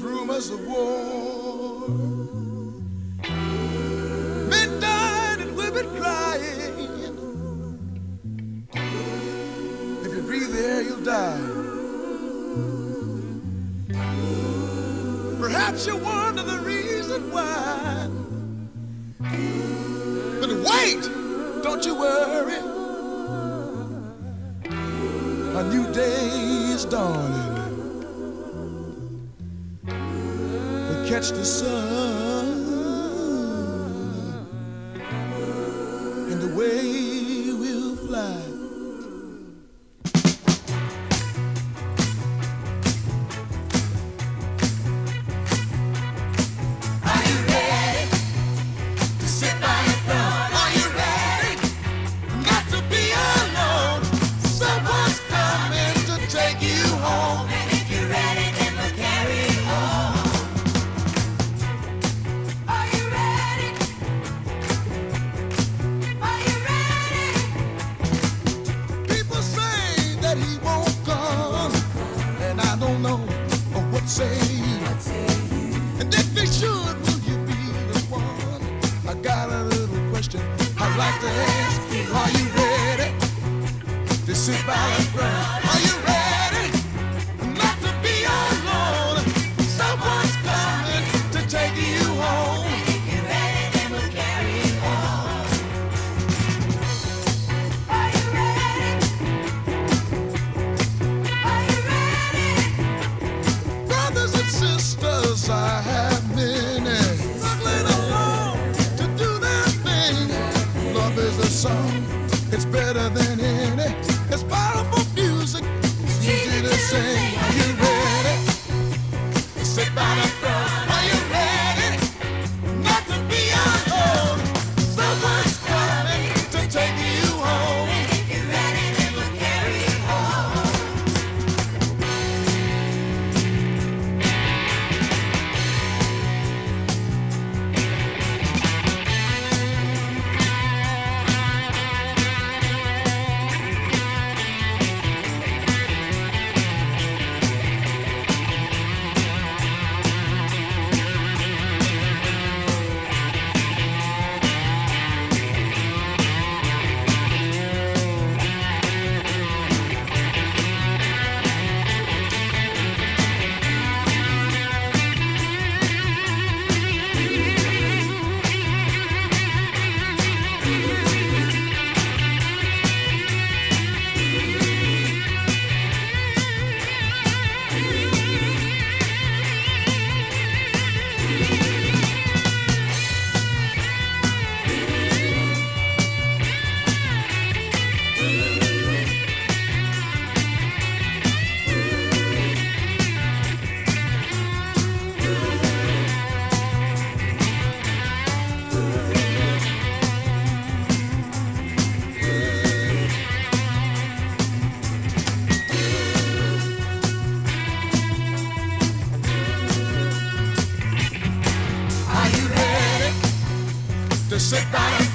rumors of war. Midnight and women crying. If you breathe the air, you'll die. Perhaps you wonder the reason why. But wait, don't you worry. A new day is dawning. catch the sun. say? And if they should, will you be the one? I got a little question I'd like to ask. Are you song. It's better than sociedade.